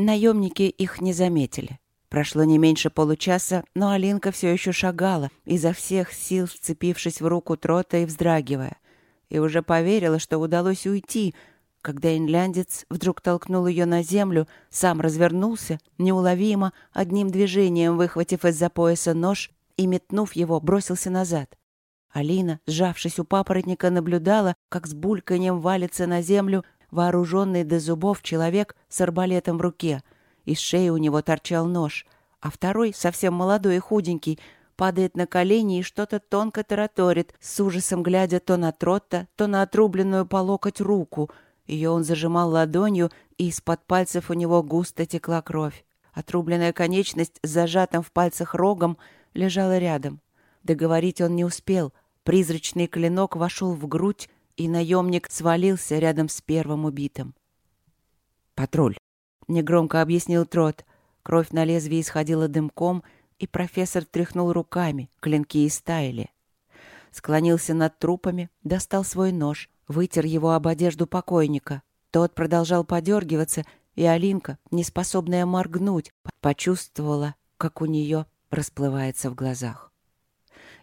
Наемники их не заметили. Прошло не меньше получаса, но Алинка все еще шагала, изо всех сил вцепившись в руку Трота и вздрагивая. И уже поверила, что удалось уйти, когда инляндец вдруг толкнул ее на землю, сам развернулся, неуловимо, одним движением выхватив из-за пояса нож и, метнув его, бросился назад. Алина, сжавшись у папоротника, наблюдала, как с бульканьем валится на землю вооруженный до зубов человек с арбалетом в руке. Из шеи у него торчал нож, а второй, совсем молодой и худенький, падает на колени и что-то тонко тараторит, с ужасом глядя то на Тротта, то на отрубленную по локоть руку. Ее он зажимал ладонью, и из-под пальцев у него густо текла кровь. Отрубленная конечность с зажатым в пальцах рогом лежала рядом. Договорить он не успел. Призрачный клинок вошел в грудь, и наемник свалился рядом с первым убитым. «Патруль», — негромко объяснил Трот. Кровь на лезвии исходила дымком, и профессор тряхнул руками, клинки истаяли. Склонился над трупами, достал свой нож, вытер его об одежду покойника. Тот продолжал подергиваться, и Алинка, неспособная моргнуть, почувствовала, как у нее расплывается в глазах.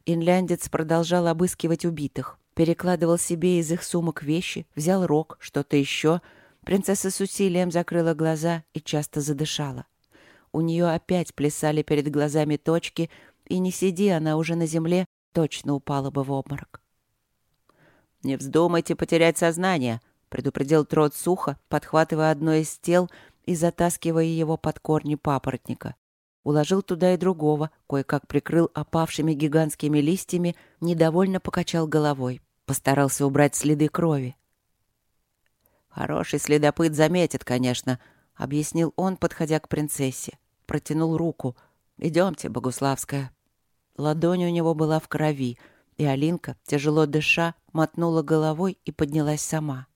Инляндец продолжал обыскивать убитых. Перекладывал себе из их сумок вещи, взял рог, что-то еще. Принцесса с усилием закрыла глаза и часто задышала. У нее опять плясали перед глазами точки, и не сиди она уже на земле, точно упала бы в обморок. «Не вздумайте потерять сознание», — предупредил Трот сухо, подхватывая одно из тел и затаскивая его под корни папоротника. Уложил туда и другого, кое-как прикрыл опавшими гигантскими листьями, недовольно покачал головой. Постарался убрать следы крови. «Хороший следопыт заметит, конечно», — объяснил он, подходя к принцессе. Протянул руку. «Идемте, Богуславская». Ладонь у него была в крови, и Алинка, тяжело дыша, мотнула головой и поднялась сама.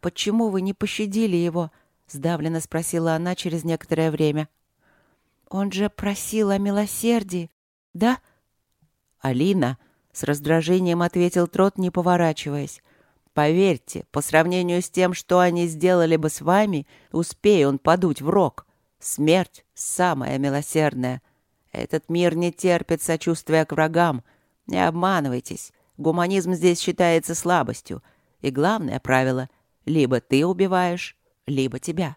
«Почему вы не пощадили его?» — сдавленно спросила она через некоторое время. Он же просил о милосердии, да? Алина, с раздражением ответил Трот, не поворачиваясь. Поверьте, по сравнению с тем, что они сделали бы с вами, успея он подуть в рог. Смерть самая милосердная. Этот мир не терпит сочувствия к врагам. Не обманывайтесь. Гуманизм здесь считается слабостью. И главное правило — либо ты убиваешь, либо тебя.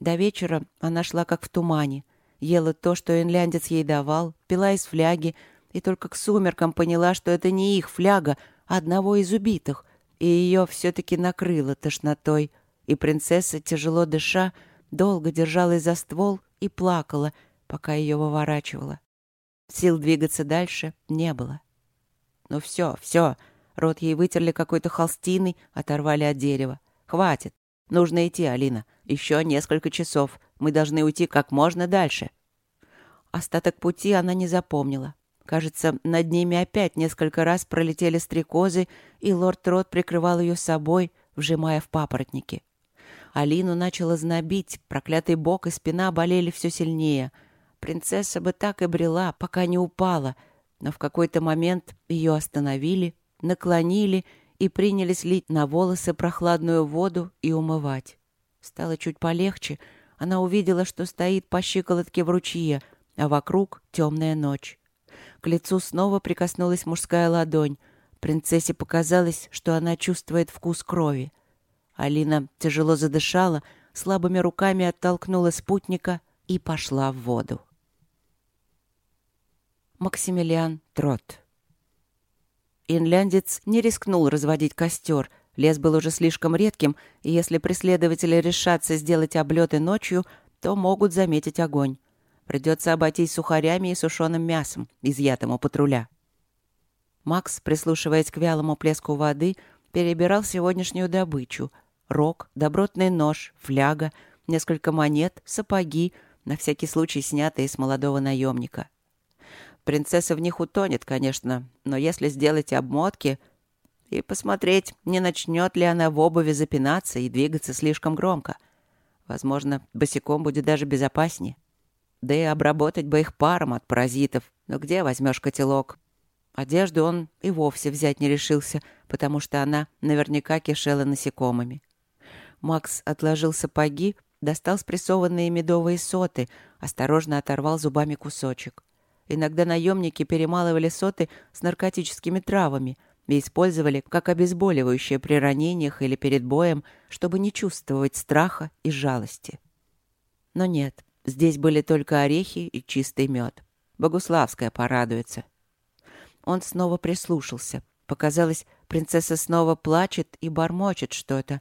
До вечера она шла как в тумане. Ела то, что инляндец ей давал, пила из фляги, и только к сумеркам поняла, что это не их фляга, а одного из убитых, и ее все-таки накрыло тошнотой. И принцесса, тяжело дыша, долго держалась за ствол и плакала, пока ее выворачивала. Сил двигаться дальше не было. Ну все, все. Рот ей вытерли какой-то холстиной, оторвали от дерева. Хватит. Нужно идти, Алина. Еще несколько часов. Мы должны уйти как можно дальше. Остаток пути она не запомнила. Кажется, над ними опять несколько раз пролетели стрекозы, и лорд Трот прикрывал ее собой, вжимая в папоротники. Алину начала знобить, проклятый бок и спина болели все сильнее. Принцесса бы так и брела, пока не упала, но в какой-то момент ее остановили, наклонили и принялись лить на волосы прохладную воду и умывать. Стало чуть полегче. Она увидела, что стоит по щиколотке в ручье, а вокруг темная ночь. К лицу снова прикоснулась мужская ладонь. Принцессе показалось, что она чувствует вкус крови. Алина тяжело задышала, слабыми руками оттолкнула спутника и пошла в воду. Максимилиан Трот Инляндец не рискнул разводить костер. Лес был уже слишком редким, и если преследователи решатся сделать облеты ночью, то могут заметить огонь. Придется обойтись сухарями и сушеным мясом, изъятым у патруля. Макс, прислушиваясь к вялому плеску воды, перебирал сегодняшнюю добычу. Рог, добротный нож, фляга, несколько монет, сапоги, на всякий случай снятые с молодого наемника. Принцесса в них утонет, конечно, но если сделать обмотки и посмотреть, не начнет ли она в обуви запинаться и двигаться слишком громко. Возможно, босиком будет даже безопаснее. Да и обработать бы их паром от паразитов. Но где возьмешь котелок? Одежду он и вовсе взять не решился, потому что она наверняка кишела насекомыми. Макс отложил сапоги, достал спрессованные медовые соты, осторожно оторвал зубами кусочек. Иногда наемники перемалывали соты с наркотическими травами и использовали как обезболивающее при ранениях или перед боем, чтобы не чувствовать страха и жалости. Но нет, здесь были только орехи и чистый мед. Богуславская порадуется. Он снова прислушался. Показалось, принцесса снова плачет и бормочет что-то.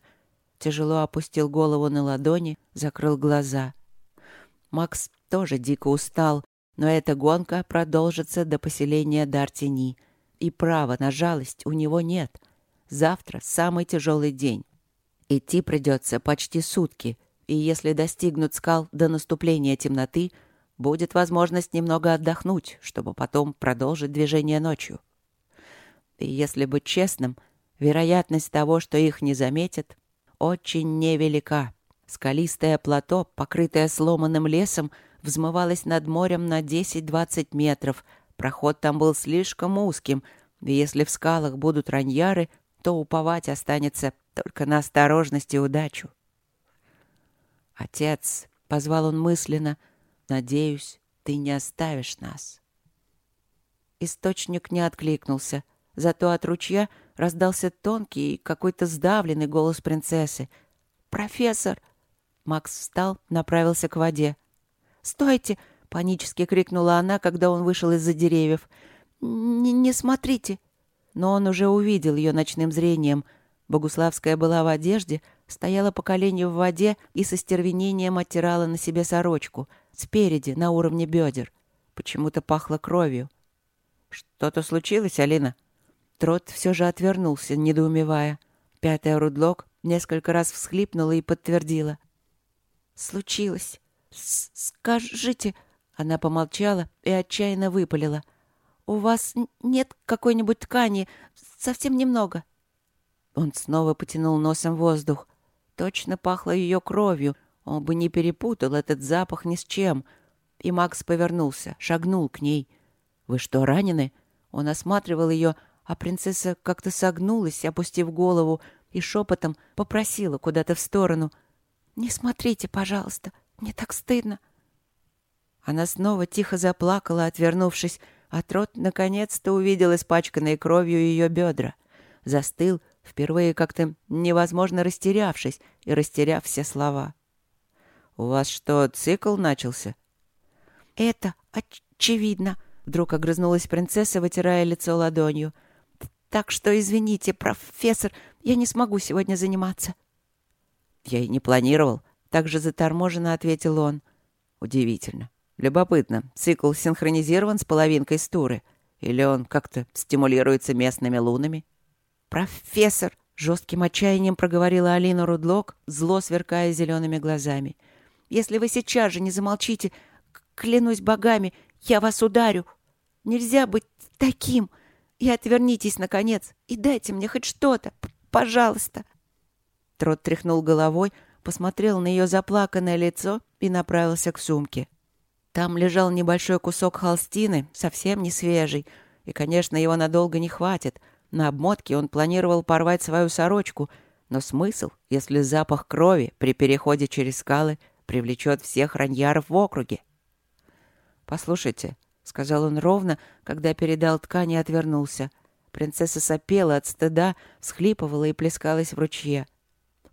Тяжело опустил голову на ладони, закрыл глаза. Макс тоже дико устал, но эта гонка продолжится до поселения Дартини. И права на жалость у него нет. Завтра самый тяжелый день. Идти придется почти сутки, и если достигнут скал до наступления темноты, будет возможность немного отдохнуть, чтобы потом продолжить движение ночью. И если быть честным, вероятность того, что их не заметят, очень невелика. Скалистое плато, покрытое сломанным лесом, взмывалось над морем на 10-20 метров. Проход там был слишком узким, и если в скалах будут раньяры, то уповать останется только на осторожность и удачу. «Отец», — позвал он мысленно, — «надеюсь, ты не оставишь нас». Источник не откликнулся, зато от ручья раздался тонкий, какой-то сдавленный голос принцессы. «Профессор!» Макс встал, направился к воде. «Стойте!» — панически крикнула она, когда он вышел из-за деревьев. «Не, не смотрите!» Но он уже увидел ее ночным зрением. Богуславская была в одежде, стояла по колени в воде и со стервенением оттирала на себе сорочку, спереди, на уровне бедер. Почему-то пахло кровью. «Что-то случилось, Алина?» Трот все же отвернулся, недоумевая. Пятая Рудлок несколько раз всхлипнула и подтвердила. «Случилось. Скажите...» Она помолчала и отчаянно выпалила. «У вас нет какой-нибудь ткани? Совсем немного». Он снова потянул носом воздух. Точно пахло ее кровью. Он бы не перепутал этот запах ни с чем. И Макс повернулся, шагнул к ней. «Вы что, ранены?» Он осматривал ее, а принцесса как-то согнулась, опустив голову, и шепотом попросила куда-то в сторону. «Не смотрите, пожалуйста, мне так стыдно». Она снова тихо заплакала, отвернувшись, а Трот наконец-то увидел испачканные кровью ее бедра. Застыл, впервые как-то невозможно растерявшись и растеряв все слова. «У вас что, цикл начался?» «Это очевидно», — вдруг огрызнулась принцесса, вытирая лицо ладонью. Так что извините, профессор, я не смогу сегодня заниматься. Я и не планировал. Так же заторможенно ответил он. Удивительно. Любопытно. Цикл синхронизирован с половинкой стуры? Или он как-то стимулируется местными лунами? Профессор! Жестким отчаянием проговорила Алина Рудлок, зло сверкая зелеными глазами. «Если вы сейчас же не замолчите, клянусь богами, я вас ударю. Нельзя быть таким!» И отвернитесь, наконец, и дайте мне хоть что-то, пожалуйста. Трот тряхнул головой, посмотрел на ее заплаканное лицо и направился к сумке. Там лежал небольшой кусок холстины, совсем не свежий, и, конечно, его надолго не хватит. На обмотке он планировал порвать свою сорочку, но смысл, если запах крови при переходе через скалы привлечет всех раньяров в округе? «Послушайте, — сказал он ровно, когда передал ткань и отвернулся. Принцесса сопела от стыда, схлипывала и плескалась в ручье.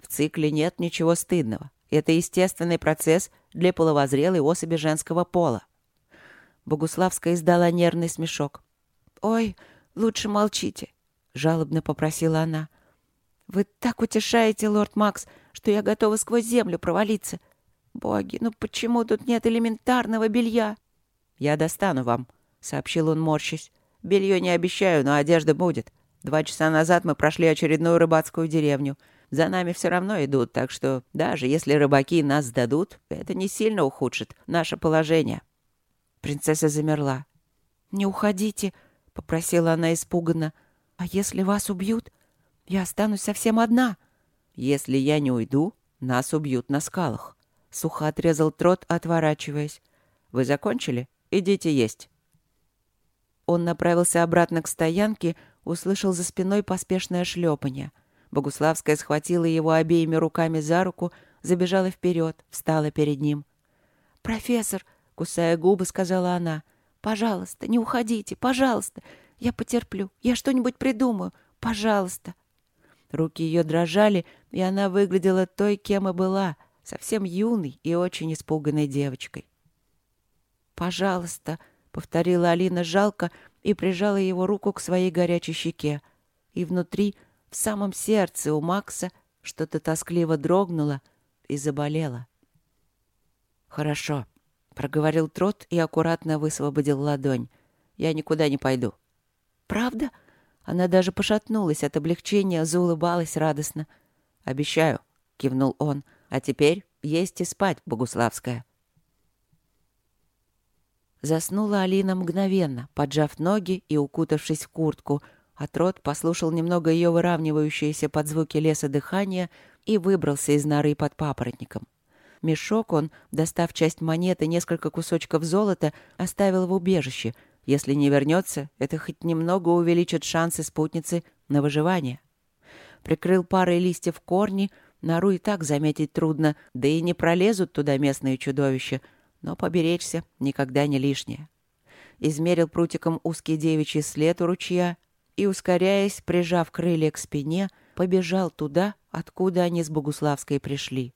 В цикле нет ничего стыдного. Это естественный процесс для половозрелой особи женского пола. Богуславская издала нервный смешок. «Ой, лучше молчите», — жалобно попросила она. «Вы так утешаете, лорд Макс, что я готова сквозь землю провалиться. Боги, ну почему тут нет элементарного белья?» «Я достану вам», — сообщил он, морщись. «Белье не обещаю, но одежда будет. Два часа назад мы прошли очередную рыбацкую деревню. За нами все равно идут, так что даже если рыбаки нас сдадут, это не сильно ухудшит наше положение». Принцесса замерла. «Не уходите», — попросила она испуганно. «А если вас убьют? Я останусь совсем одна». «Если я не уйду, нас убьют на скалах», — сухо отрезал Трот, отворачиваясь. «Вы закончили?» Идите есть». Он направился обратно к стоянке, услышал за спиной поспешное шлепанье. Богуславская схватила его обеими руками за руку, забежала вперед, встала перед ним. «Профессор», — кусая губы, сказала она, — «пожалуйста, не уходите, пожалуйста. Я потерплю, я что-нибудь придумаю, пожалуйста». Руки ее дрожали, и она выглядела той, кем и была, совсем юной и очень испуганной девочкой. «Пожалуйста», — повторила Алина жалко и прижала его руку к своей горячей щеке. И внутри, в самом сердце у Макса, что-то тоскливо дрогнуло и заболело. «Хорошо», — проговорил Трот и аккуратно высвободил ладонь. «Я никуда не пойду». «Правда?» Она даже пошатнулась от облегчения, заулыбалась радостно. «Обещаю», — кивнул он. «А теперь есть и спать, Богуславская». Заснула Алина мгновенно, поджав ноги и укутавшись в куртку, Трот послушал немного ее выравнивающееся под звуки леса дыхания и выбрался из норы под папоротником. Мешок он, достав часть монеты и несколько кусочков золота, оставил в убежище. Если не вернется, это хоть немного увеличит шансы спутницы на выживание. Прикрыл парой листьев корни, нору и так заметить трудно, да и не пролезут туда местные чудовища — но поберечься никогда не лишнее. Измерил прутиком узкий девичий след у ручья и, ускоряясь, прижав крылья к спине, побежал туда, откуда они с Богуславской пришли.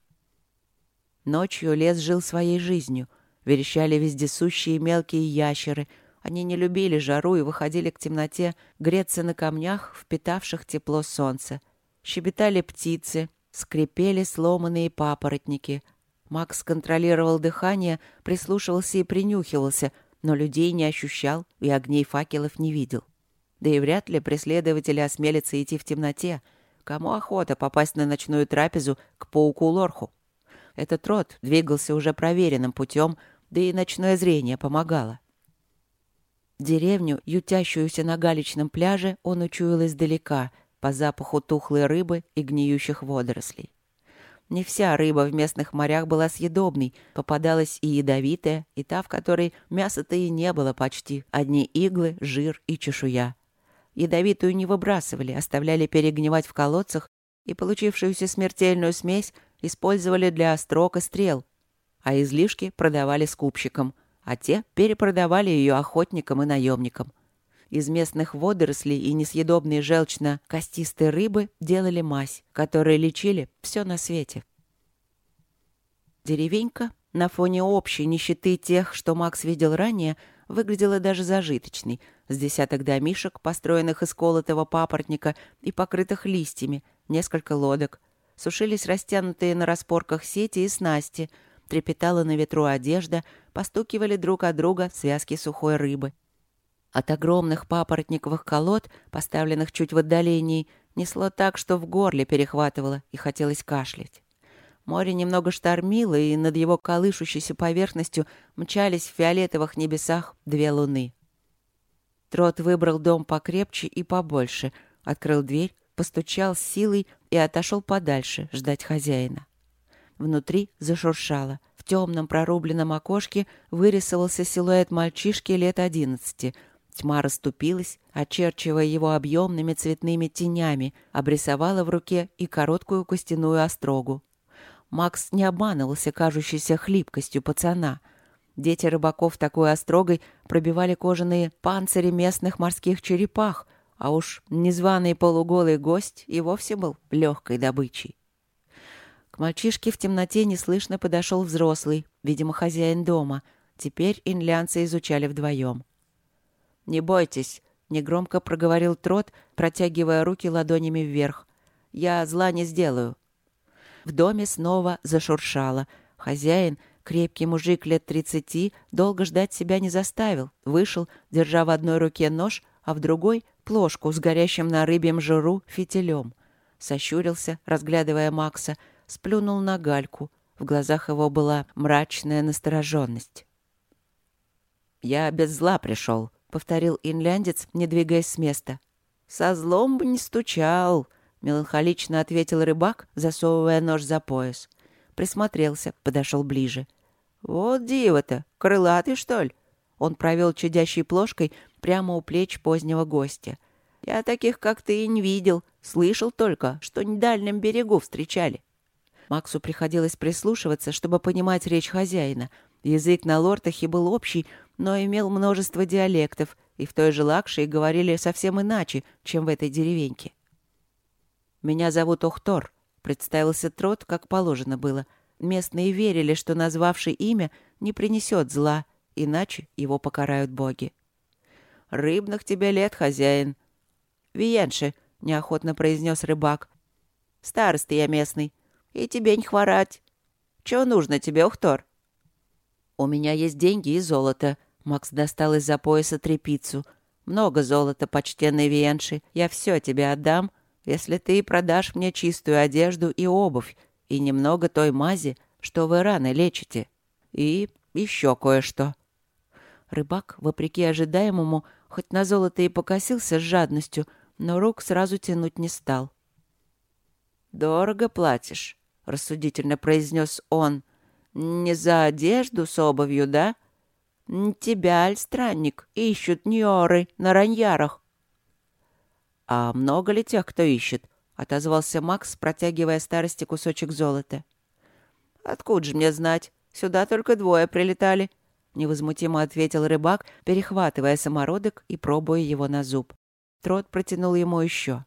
Ночью лес жил своей жизнью. Верещали вездесущие мелкие ящеры. Они не любили жару и выходили к темноте греться на камнях, впитавших тепло солнца. Щебетали птицы, скрипели сломанные папоротники — Макс контролировал дыхание, прислушивался и принюхивался, но людей не ощущал и огней факелов не видел. Да и вряд ли преследователи осмелятся идти в темноте. Кому охота попасть на ночную трапезу к пауку Лорху? Этот род двигался уже проверенным путем, да и ночное зрение помогало. Деревню, ютящуюся на галечном пляже, он учуял издалека, по запаху тухлой рыбы и гниющих водорослей. Не вся рыба в местных морях была съедобной, попадалась и ядовитая, и та, в которой мяса-то и не было почти, одни иглы, жир и чешуя. Ядовитую не выбрасывали, оставляли перегнивать в колодцах и получившуюся смертельную смесь использовали для острог и стрел, а излишки продавали скупщикам, а те перепродавали ее охотникам и наемникам. Из местных водорослей и несъедобной желчно-костистой рыбы делали мазь, которой лечили все на свете. Деревенька на фоне общей нищеты тех, что Макс видел ранее, выглядела даже зажиточной, с десяток домишек, построенных из колотого папоротника и покрытых листьями, несколько лодок. Сушились растянутые на распорках сети и снасти, трепетала на ветру одежда, постукивали друг от друга связки сухой рыбы. От огромных папоротниковых колод, поставленных чуть в отдалении, несло так, что в горле перехватывало и хотелось кашлять. Море немного штормило, и над его колышущейся поверхностью мчались в фиолетовых небесах две луны. Трот выбрал дом покрепче и побольше, открыл дверь, постучал с силой и отошел подальше ждать хозяина. Внутри зашуршало. В темном прорубленном окошке вырисовался силуэт мальчишки лет одиннадцати — Тьма расступилась, очерчивая его объемными цветными тенями, обрисовала в руке и короткую костяную острогу. Макс не обманывался кажущейся хлипкостью пацана. Дети рыбаков такой острогой пробивали кожаные панцири местных морских черепах, а уж незваный полуголый гость и вовсе был легкой добычей. К мальчишке в темноте неслышно подошел взрослый, видимо, хозяин дома. Теперь инлянцы изучали вдвоем. «Не бойтесь», — негромко проговорил Трот, протягивая руки ладонями вверх. «Я зла не сделаю». В доме снова зашуршало. Хозяин, крепкий мужик лет тридцати, долго ждать себя не заставил. Вышел, держа в одной руке нож, а в другой — плошку с горящим на рыбьем жиру фитилем. Сощурился, разглядывая Макса, сплюнул на гальку. В глазах его была мрачная настороженность. «Я без зла пришел», повторил инляндец, не двигаясь с места. «Со злом бы не стучал», — меланхолично ответил рыбак, засовывая нож за пояс. Присмотрелся, подошел ближе. «Вот диво-то, крылатый, что ли?» Он провел чадящей плошкой прямо у плеч позднего гостя. «Я таких, как ты, и не видел. Слышал только, что на дальнем берегу встречали. Максу приходилось прислушиваться, чтобы понимать речь хозяина. Язык на лортахе был общий, но имел множество диалектов, и в той же Лакшии говорили совсем иначе, чем в этой деревеньке. «Меня зовут Охтор», — представился Трот, как положено было. Местные верили, что назвавший имя не принесет зла, иначе его покарают боги. «Рыбных тебе лет, хозяин». «Виенши», — неохотно произнес рыбак. «Староста я местный, и тебе не хворать. Чего нужно тебе, Охтор?» «У меня есть деньги и золото», — Макс достал из-за пояса трепицу. «Много золота, почтенный Виенши. Я все тебе отдам, если ты продашь мне чистую одежду и обувь, и немного той мази, что вы раны лечите. И еще кое-что». Рыбак, вопреки ожидаемому, хоть на золото и покосился с жадностью, но рук сразу тянуть не стал. «Дорого платишь», — рассудительно произнес он. «Не за одежду с обувью, да? Тебя, аль странник, ищут ньоры на раньярах». «А много ли тех, кто ищет?» — отозвался Макс, протягивая старости кусочек золота. «Откуда же мне знать? Сюда только двое прилетали», — невозмутимо ответил рыбак, перехватывая самородок и пробуя его на зуб. Трот протянул ему еще.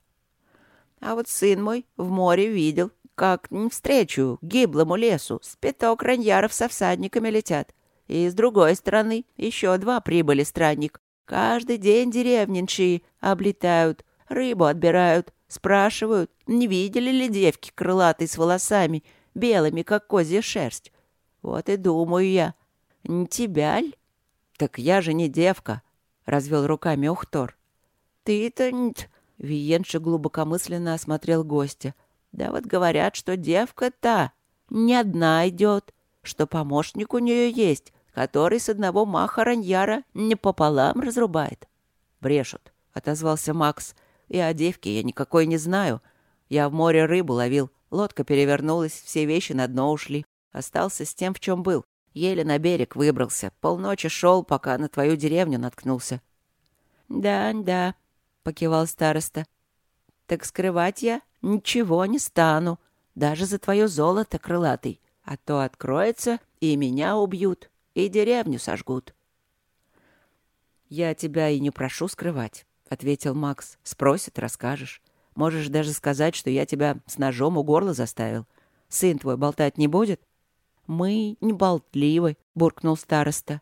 «А вот сын мой в море видел, как встречу гиблому лесу с пяток раньяров со всадниками летят. И с другой стороны еще два прибыли странник. Каждый день деревнинчие облетают, рыбу отбирают, спрашивают, не видели ли девки крылатые с волосами, белыми, как козья шерсть. Вот и думаю я, не тебя ль? Так я же не девка, — развел руками Ухтор. Ты-то... Виенша глубокомысленно осмотрел гостя — да вот говорят, что девка та не одна идет, что помощник у нее есть, который с одного маха раньяра не пополам разрубает. Брешут, — отозвался Макс. И о девке я никакой не знаю. Я в море рыбу ловил, лодка перевернулась, все вещи на дно ушли. Остался с тем, в чем был. Еле на берег выбрался. Полночи шел, пока на твою деревню наткнулся. «Да, да», — покивал староста. «Так скрывать я Ничего не стану, даже за твое золото, крылатый. А то откроется, и меня убьют, и деревню сожгут. «Я тебя и не прошу скрывать», — ответил Макс. «Спросит, расскажешь. Можешь даже сказать, что я тебя с ножом у горла заставил. Сын твой болтать не будет?» «Мы не болтливы», — буркнул староста.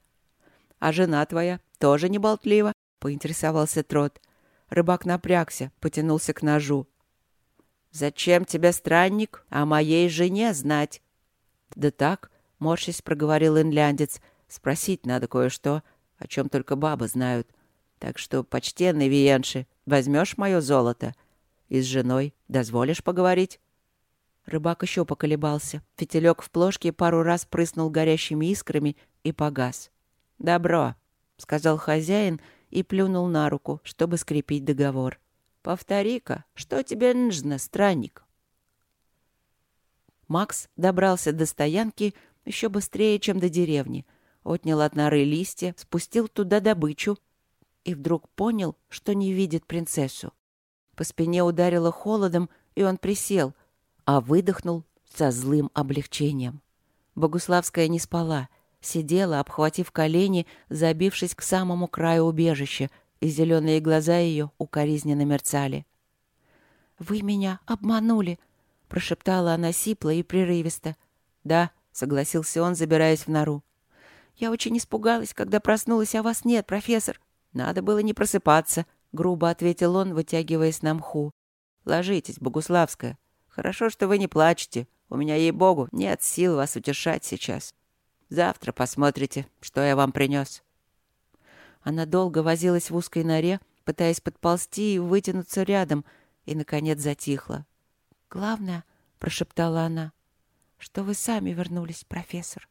«А жена твоя тоже не болтлива?» — поинтересовался Трот. Рыбак напрягся, потянулся к ножу. «Зачем тебе, странник, о моей жене знать?» «Да так», — морщись проговорил инляндец, — «спросить надо кое-что, о чем только бабы знают. Так что, почтенный Виенши, возьмешь мое золото? И с женой дозволишь поговорить?» Рыбак еще поколебался. Фитилек в плошке пару раз прыснул горящими искрами и погас. «Добро», — сказал хозяин и плюнул на руку, чтобы скрепить договор. Повтори-ка, что тебе нужно, странник?» Макс добрался до стоянки еще быстрее, чем до деревни. Отнял от норы листья, спустил туда добычу и вдруг понял, что не видит принцессу. По спине ударило холодом, и он присел, а выдохнул со злым облегчением. Богуславская не спала, сидела, обхватив колени, забившись к самому краю убежища, и зеленые глаза ее укоризненно мерцали. «Вы меня обманули!» — прошептала она сипло и прерывисто. «Да», — согласился он, забираясь в нору. «Я очень испугалась, когда проснулась, а вас нет, профессор». «Надо было не просыпаться», — грубо ответил он, вытягиваясь на мху. «Ложитесь, Богуславская. Хорошо, что вы не плачете. У меня, ей-богу, нет сил вас утешать сейчас. Завтра посмотрите, что я вам принес». Она долго возилась в узкой норе, пытаясь подползти и вытянуться рядом, и, наконец, затихла. «Главное», — прошептала она, — «что вы сами вернулись, профессор».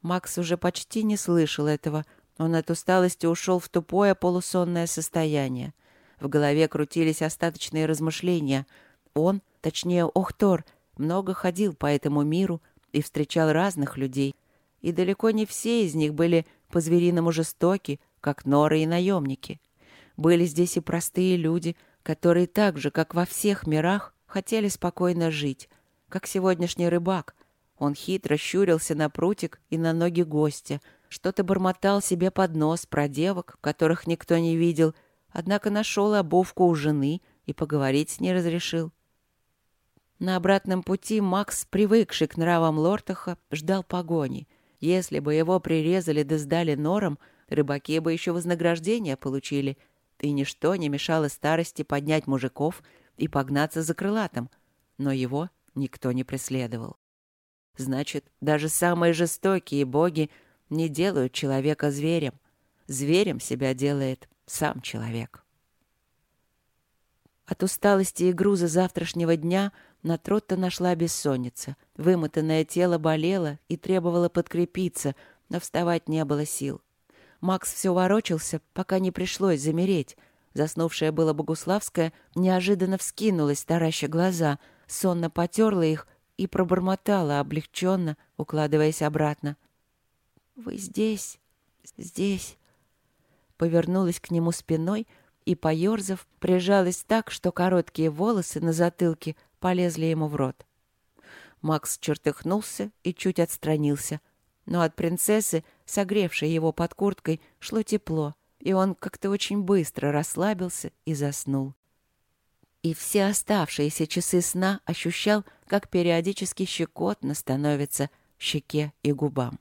Макс уже почти не слышал этого. Он от усталости ушел в тупое полусонное состояние. В голове крутились остаточные размышления. Он, точнее, Охтор, много ходил по этому миру и встречал разных людей. И далеко не все из них были по-звериному жестоки, как норы и наемники. Были здесь и простые люди, которые так же, как во всех мирах, хотели спокойно жить, как сегодняшний рыбак. Он хитро щурился на прутик и на ноги гостя, что-то бормотал себе под нос про девок, которых никто не видел, однако нашел обувку у жены и поговорить с ней разрешил. На обратном пути Макс, привыкший к нравам Лортаха, ждал погони. Если бы его прирезали да сдали норам, рыбаки бы еще вознаграждение получили, и ничто не мешало старости поднять мужиков и погнаться за крылатом. Но его никто не преследовал. Значит, даже самые жестокие боги не делают человека зверем. Зверем себя делает сам человек. От усталости и груза завтрашнего дня на Тротта нашла бессонница. Вымотанное тело болело и требовало подкрепиться, но вставать не было сил. Макс все ворочался, пока не пришлось замереть. Заснувшая была Богуславская неожиданно вскинулась, тараща глаза, сонно потерла их и пробормотала облегченно, укладываясь обратно. «Вы здесь, здесь». Повернулась к нему спиной и, поерзав, прижалась так, что короткие волосы на затылке полезли ему в рот. Макс чертыхнулся и чуть отстранился. Но от принцессы, согревшей его под курткой, шло тепло, и он как-то очень быстро расслабился и заснул. И все оставшиеся часы сна ощущал, как периодически щекотно становится щеке и губам.